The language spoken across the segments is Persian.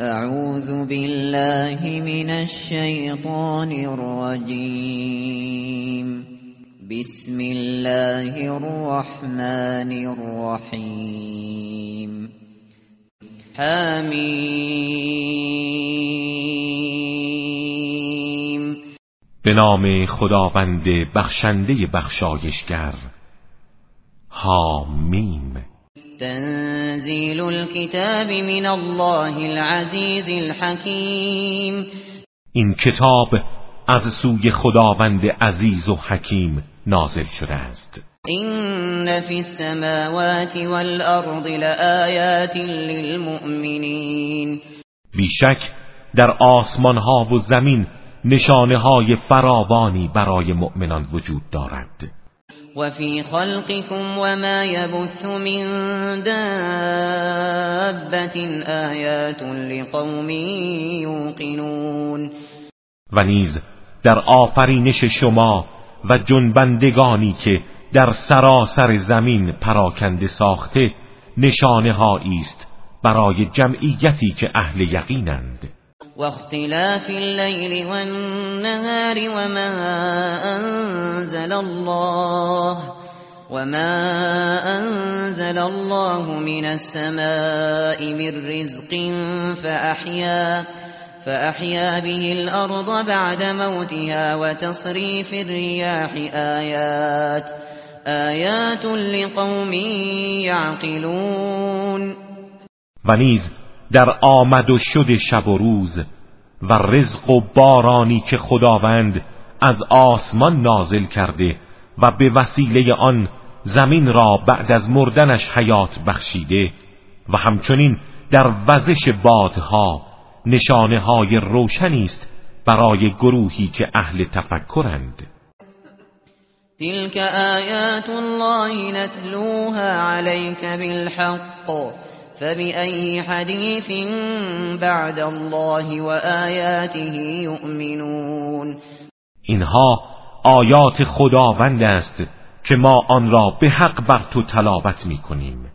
اعوذ بالله من الشیطان الرجیم بسم الله الرحمن الرحیم حمیم به نام خداوند بخشنده بخشایشگر. حامیم تنزیل الكتاب من الله العزیز الحکیم این کتاب از سوی خداوند عزیز و حکیم نازل شده است. این فی السماوات والارض لآیات للمؤمنین بیشک در آسمان ها و زمین نشانه های فراوانی برای مؤمنان وجود دارد. وفي خلقكم وما يبث من دابة آیات لقوم یوقنون و نیز در آفرینش شما و جنبندگانی که در سراسر زمین پراکنده ساخته نشانه است برای جمعیتی که اهل یقینند. واختلاف الليل والنهار وما أنزل الله وما أنزل الله من السماء من رزق فأحيا فأحيا به الأرض بعد موتها وتصريف الرياح آيات آيات لقوم يعقلون در آمد و شد شب و روز و رزق و بارانی که خداوند از آسمان نازل کرده و به وسیله آن زمین را بعد از مردنش حیات بخشیده و همچنین در وزش بادها نشانه های روشنی است برای گروهی که اهل تفکرند. تلك آیات الله نتلوها عليك بالحق. فبأي حديث بعد الله و آیاته یؤمنون اینها آیات خداوند است که ما آن را به حق بر تو تلاوت می کنیم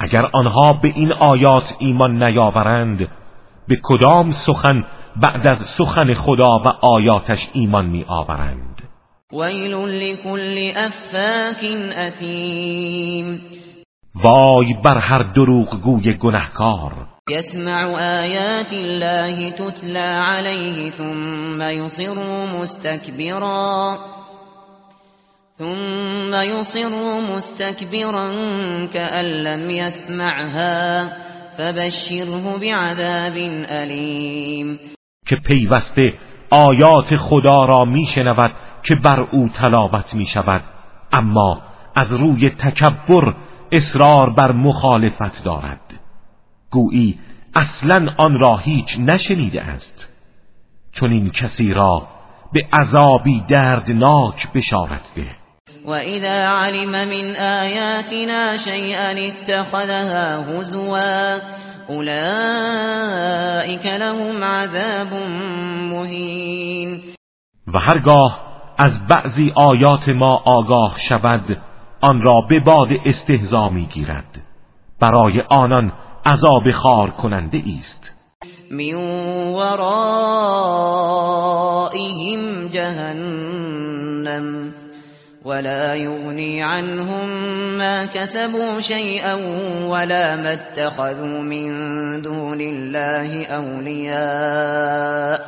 اگر آنها به این آیات ایمان نیاورند به کدام سخن بعد از سخن خدا و آیاتش ایمان می آورند ویل لكل افاک اثیم. وای بر هر دروغ گوی گنهکار. يسمع آیات الله تتلى عليه ثم يصر مستكبرا ثم يصر مستكبرا كأن لم يسمعها فبشره بعذاب أليم که پیوسته آیات خدا را میشنود که بر او تلاوت می شود اما از روی تکبر اصرار بر مخالفت دارد. گویی اصلا آن را هیچ نشنیده است. چون این کسی را به عذابی دردناک بشارت ده. و اذا علم من آیاتنا شیئا اتخذها هزوا اولئک لهم عذاب مهین. و هرگاه از بعضی آیات ما آگاه شود آن را به باد استهزا می‌گیرد. برای آنان عذاب خار کننده است من ورائهم جهنم ولا يغني عنهم ما كسبوا شيئا ولا ما اتخذوا من دون الله أولياء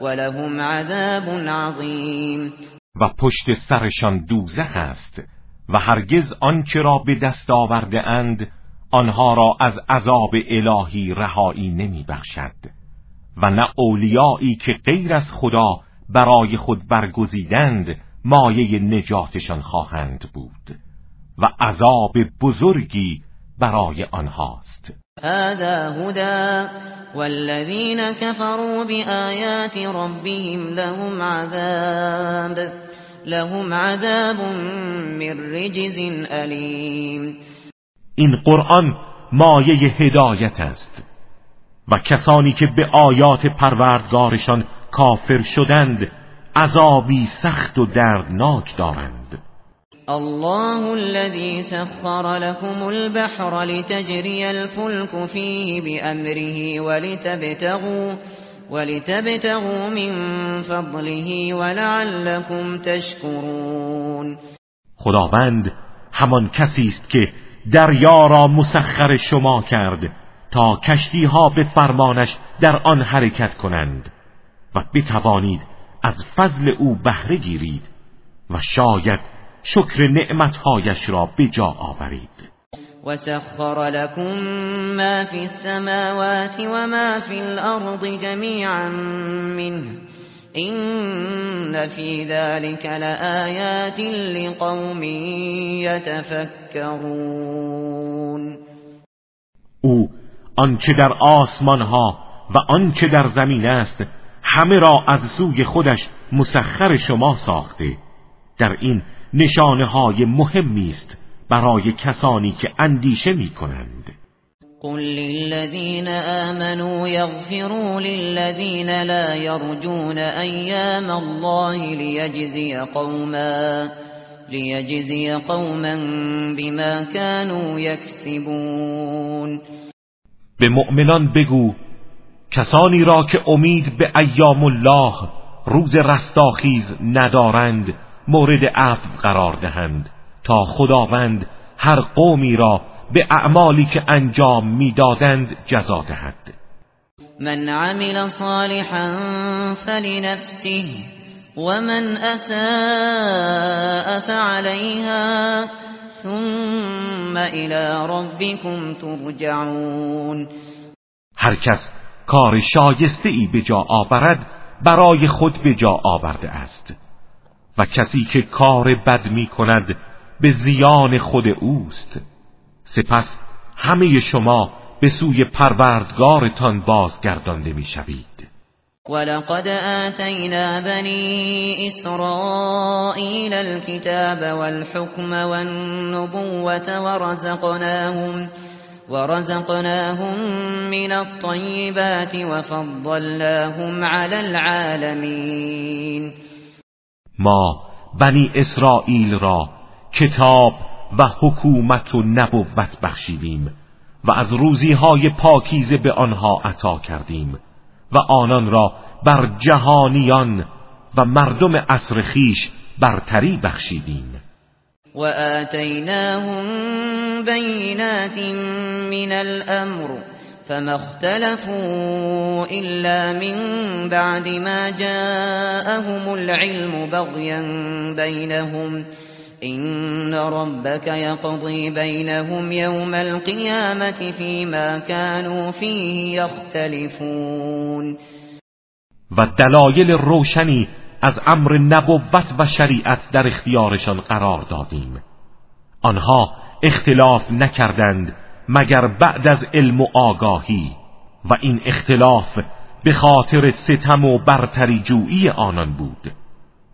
ولهم عذاب عظیم. و پشت سرشان دوزخ است. و هرگز آنچه را به دست آورده اند آنها را از عذاب الهی رهایی نمی بخشد. و نه اولیایی که غیر از خدا برای خود برگزیدند مایه نجاتشان خواهند بود و عذاب بزرگی برای آنهاست. هذا هدى والذين كفروا بآيات ربهم لهم عذاب. لهم عذاب من رجز علیم این قرآن مایه هدایت است و کسانی که به آیات پروردگارشان کافر شدند عذابی سخت و دردناک دارند. الله الذي سخر لكم البحر لتجري الفلك فيه بأمره ولتبتغوا ولتبتغوا من فضله ولعلكم تشكرون. خداوند همان کسی است که دریا را مسخر شما کرد تا کشتی ها به فرمانش در آن حرکت کنند و بتوانید از فضل او بهره گیرید و شاید شکر نعمتهایش را به جا آورید. وسخر لكم ما في السماوات وما في الأرض جميعا منه إن في ذلك لآيات لقوم يتفكرون او آنچه در آسمان ها و آنچه در زمین است همه را از سوی خودش مسخر شما ساخته. در این نشانه های مهمی است. برای کسانی که اندیشه می کنند قل للذین آمنوا یغفروا للذین لا يرجون ایام الله لیجزی قوما لیجزی قوما بما كانوا یکسبون به مؤمنان بگو کسانی را که امید به ایام الله روز رستاخیز ندارند مورد عفو قرار دهند. تا خداوند هر قومی را به اعمالی که انجام می‌دادند جزا دهد. من عمل صالحا فلنفسه ومن اساء فعليها ثم الى ربكم ترجعون. هر کس کار شایسته ای به جا آورد برای خود به جا آورده است. و کسی که کار بد می کند به زیان خود اوست. سپس همه شما به سوی پروردگارتان بازگردانده می شوید ولقد آتینا بنی اسرائیل الكتاب والحكم والنبوة ورزقناهم ورزقناهم من الطيبات وفضلناهم على العالمين ما بنی اسرائیل را کتاب و حکومت و نبوت بخشیدیم و از روزی های پاکیزه به آنها عطا کردیم و آنان را بر جهانیان و مردم عصر خیش برتری بخشیدیم. و آتیناهم بینات من الامر فما اختلفوا إلا من بعد ما جاءهم العلم بغيا بينهم إن ربك يقضي بينهم يوم القيامة فيما كانوا فيه يختلفون و دلایل روشنی از امر نبوت و شریعت در اختیارشان قرار دادیم. آنها اختلاف نکردند مگر بعد از علم و آگاهی و این اختلاف به خاطر ستم و برتری جویی آنان بود.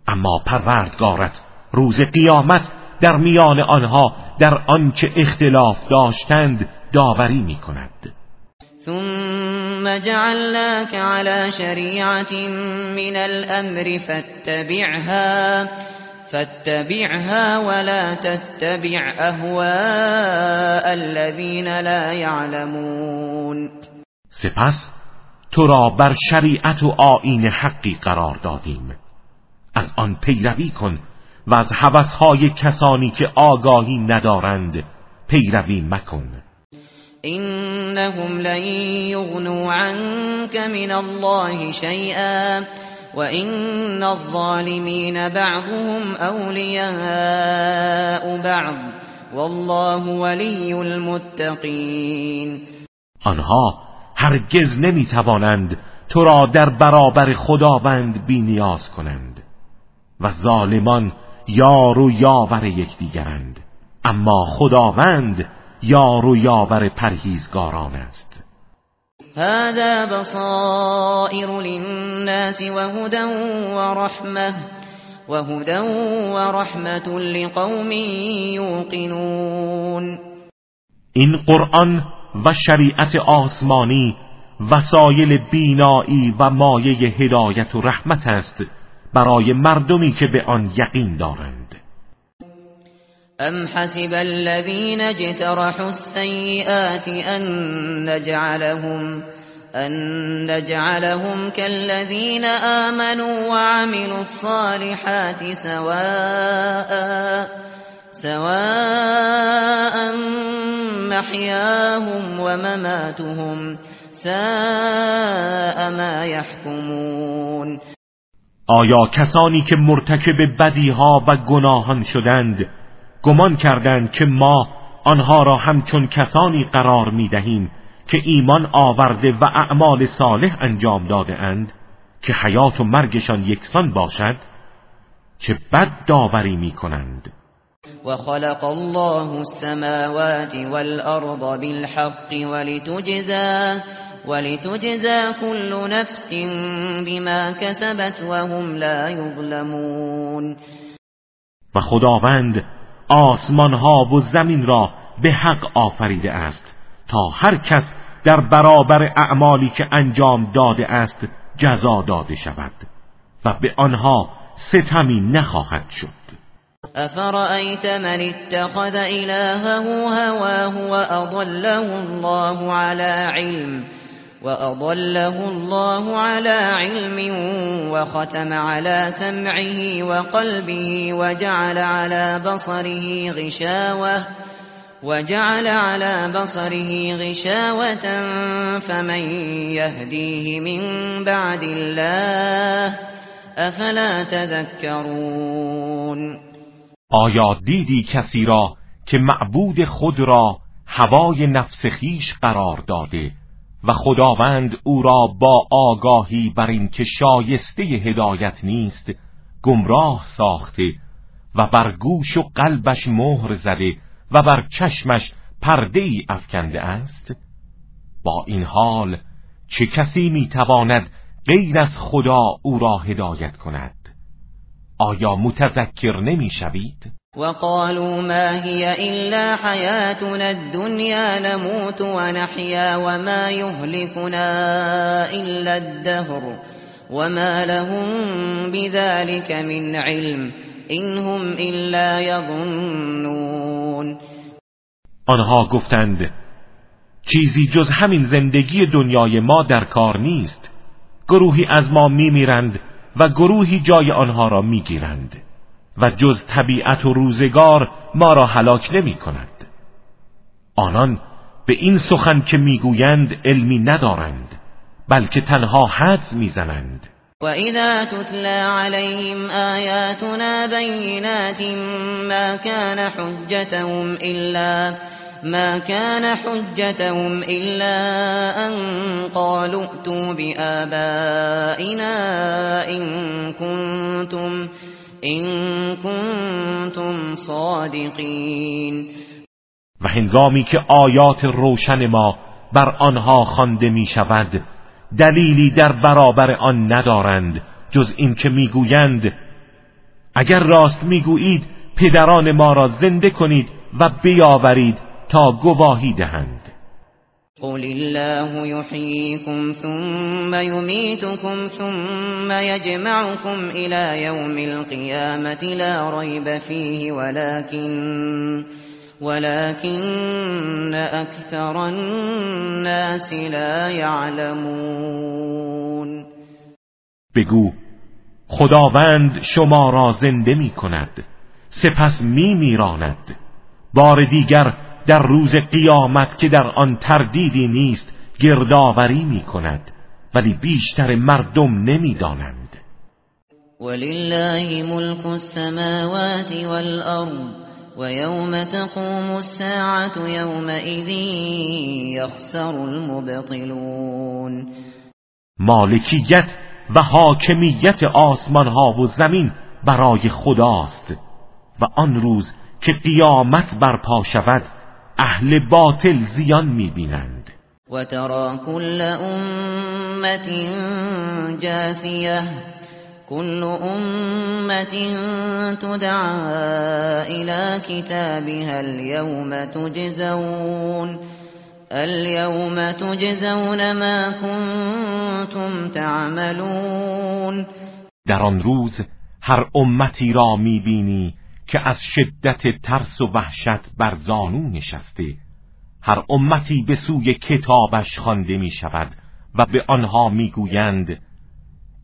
اما پروردگارت روز قیامت در میان آنها در آنچه اختلاف داشتند داوری می کند ثم جعلناك على شريعة من الأمر فاتبعها فاتبعها ولا تتبع اهواء الذين لا يعلمون. سپس تو را بر شریعت و آین حقی قرار دادیم. از آن پیروی کن و از حوثهای کسانی که آگاهی ندارند پیروی مکن. انهم لن یغنوا عنك من الله شیئا وإن الظالمين بعضهم أولياء بعض. والله ولي المتقین آنها هرگز نمی‌توانند تو را در برابر خداوند بی نیاز کنند و ظالمان یار و یاور یکدیگرند. اما خداوند یار و یاور پرهیزگاران است. هذا بصائر للناس وهدى ورحمة وهدى ورحمة لقوم يوقنون. این قرآن و شریعت آسمانی وسایل بینایی و مایه هدایت و رحمت است برای مردمی که به آن یقین دارند. ام حسب الذين اجترحوا السيئات ان نجعلهم أن نجعلهم كالذين آمنوا وعملوا الصالحات سواء سواء محياهم ومماتهم ساء ما يحكمون آیا کسانی که مرتکب بدیها و گناهان شدند گمان کردند که ما آنها را همچون کسانی قرار می دهیم که ایمان آورده و اعمال صالح انجام داده اند که حیات و مرگشان یکسان باشد؟ چه بد داوری می کنند. خلق الله السماوات والارض بالحق ولتجزا ولتجزا كل نفس بما كسبت وهم لا يظلمون. و خداوند آسمان ها و زمین را به حق آفریده است تا هر کس در برابر اعمالی که انجام داده است جزا داده شود و به آنها ستمی نخواهد شد. افرأیت من اتخذ الهه هواه واضله الله على علم وأضله الله على علم وختم على سمعه وقلبه وجعل على بصره غشاوة وجعل على بصره غشاوة فمن يهديه من بعد الله افلا تذكرون آیا دیدی کسی را که معبود خود را هوای نفس خیش قرار داده؟ و خداوند او را با آگاهی بر اینکه شایسته هدایت نیست گمراه ساخته و بر گوش و قلبش مهر زده و بر چشمش پرده ای افکنده است؟ با این حال چه کسی می‌تواند غیر از خدا او را هدایت کند؟ آیا متذکر نمی‌شوید؟ وقالوا ما هي إلا حياتنا الدنيا نموت ونحيا وما يهلكنا إلا الدهر وما لهم بذلك من علم إنهم إلا يظنون. آنها گفتند چیزی جز همین زندگی دنیای ما در کار نیست. گروهی از ما میمیرند و گروهی جای آنها را می‌گیرند. و جز طبیعت و روزگار ما را هلاک نمی کند. آنان به این سخن که می‌گویند علمی ندارند بلکه تنها حدس می‌زنند و اذا تتلا عليهم آیاتنا بینات ما كان حجتهم الا ما كان حجتهم إلا أن قالوا ائتوا بآبائنا إن كنتم این کنتم صادقین و هنگامی که آیات روشن ما بر آنها خوانده می شود دلیلی در برابر آن ندارند جز اینکه می‌گویند اگر راست می‌گویید پدران ما را زنده کنید و بیاورید تا گواهی دهند. قل الله يحييكم ثم يميتكم ثم يجمعكم إلى يوم القيامة لا ريب فيه ولكن ولكن أكثر الناس لا يعلمون. بگو خداوند شما را زنده می کند سپس می میراند. بار دیگر در روز قیامت که در آن تردیدی نیست گردآوری می کند ولی بیشتر مردم نمی‌دانند. ولله ملک السماوات والارض ويوم تقوم الساعة يومئذ يخسر المبطلون. مالکیت و حاکمیت آسمان ها و زمین برای خداست و آن روز که قیامت برپا شود اهل باطل زیان می‌بینند. و ترا کل امت جاثیه كل امت تدعى الى كتابها اليوم تجزون اليوم تجزون ما كنتم تعملون. در آن روز هر امتی را می‌بینی که از شدت ترس و وحشت بر زانو نشسته. هر امتی به سوی کتابش خوانده می شود و به آنها می‌گویند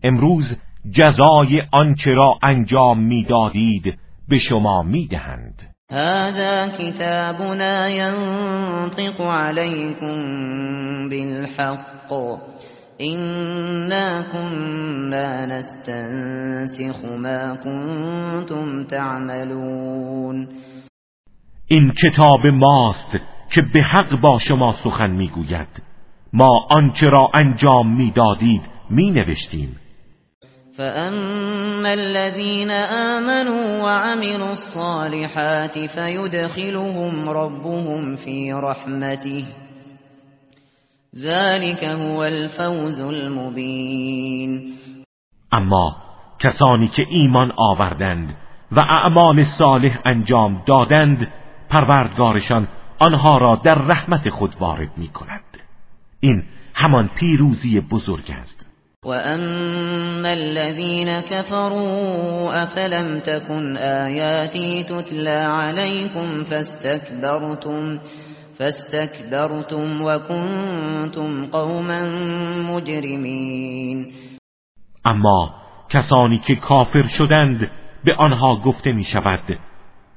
امروز جزای آنچه را انجام می‌دادید به شما می‌دهند. هذا كتابنا ينطق عليكم بالحق. إنا كنا نستنسخ ما كنتم تعملون این کتاب ماست که به حق با شما سخن می‌گوید. ما آنچه را انجام می‌دادید می نوشتیم فأما الذين آمنوا وعملوا الصالحات فيدخلهم ربهم في رحمته ذلك هو الفوز المبين. اما کسانی که ایمان آوردند و اعمال صالح انجام دادند پروردگارشان آنها را در رحمت خود وارد می کند این همان پیروزی بزرگ است. وأما الذين كفروا أفلم تكن آياتي تتلى عليكم فاستكبرتم فاستكبرتم وكنتم قوما مجرمين. اما کسانی که کافر شدند به آنها گفته می شود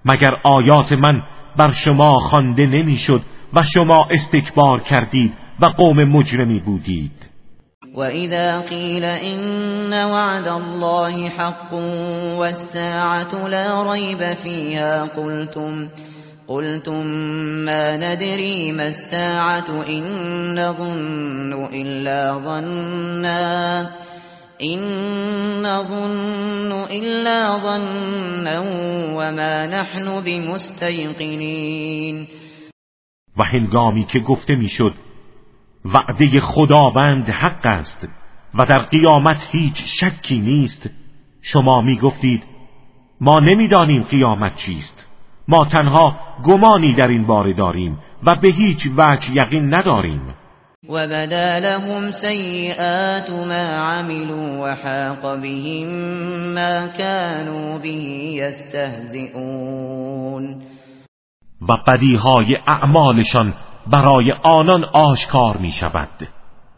مگر آیات من بر شما خوانده نمی‌شد و شما استکبار کردید و قوم مجرمی بودید؟ وإذا قيل إن وعد الله حق والساعة لا ريب فيها قلتم قلتم ما ندري ما الساعة إن نظن إلا ظنا إن نظن إلا ظنا وما نحن بمستيقنين. و هنگامی که گفته می‌شد وعده خداوند حق است و در قیامت هیچ شکی نیست. شما می گفتید ما نمی‌دانیم قیامت چیست. ما تنها گمانی در این باره داریم و به هیچ وجه یقین نداریم. و بدا لهم سیئات ما عملوا و حاق بهم ما كانوا به یستهزئون و بدیهای اعمالشان برای آنان آشکار می شود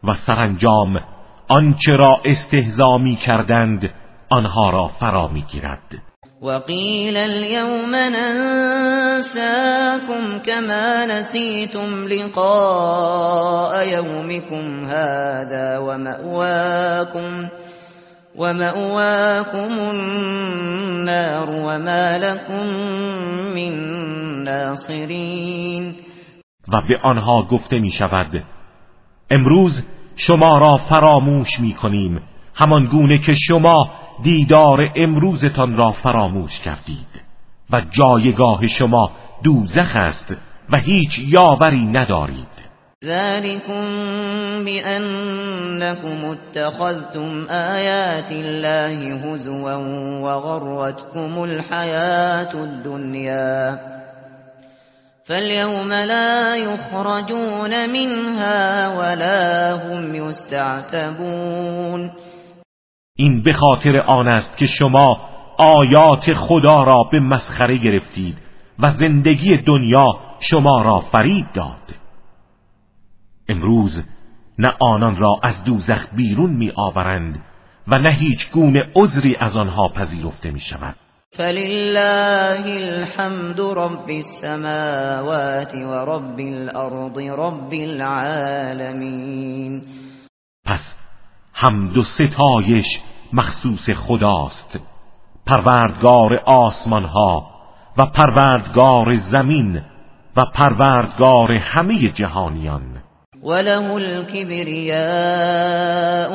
و سرانجام آنچه را استهزا می کردند آنها را فرا می گیرد وقیل اليوم ننساكم كما نسيتم لقاء يومكم هذا ومأواكم ومأواكم النار وما لكم من ناصرين. و به آنها گفته می شود امروز شما را فراموش می کنیم همان گونه که شما دیدار امروزتان را فراموش کردید. و جایگاه شما دوزخ است و هیچ یاوری ندارید. ذلكم بأنكم اتخذتم آيات الله هزوا وغرتكم الحياة الدنيا. فاليوم لا يخرجون منها ولا هم يستعتبون. این به خاطر آن است که شما آیات خدا را به مسخره گرفتید و زندگی دنیا شما را فرید داد. امروز نه آنان را از دوزخ بیرون می آورند و نه هیچ گونه عذری از آنها پذیرفته می شود. فلله الحمد رب السماوات ورب الارض رب العالمین حمد و ستایش مخصوص خداست. پروردگار آسمان ها و پروردگار زمین و پروردگار همه جهانیان. وله الكبریاء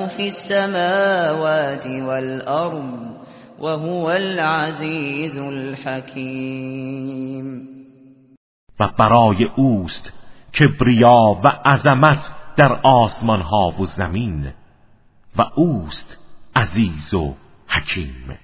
فی السماوات والارض وهو العزیز الحکیم و برای اوست کبریا و عظمت در آسمان ها و زمین. و اوست عزیز و حکیم.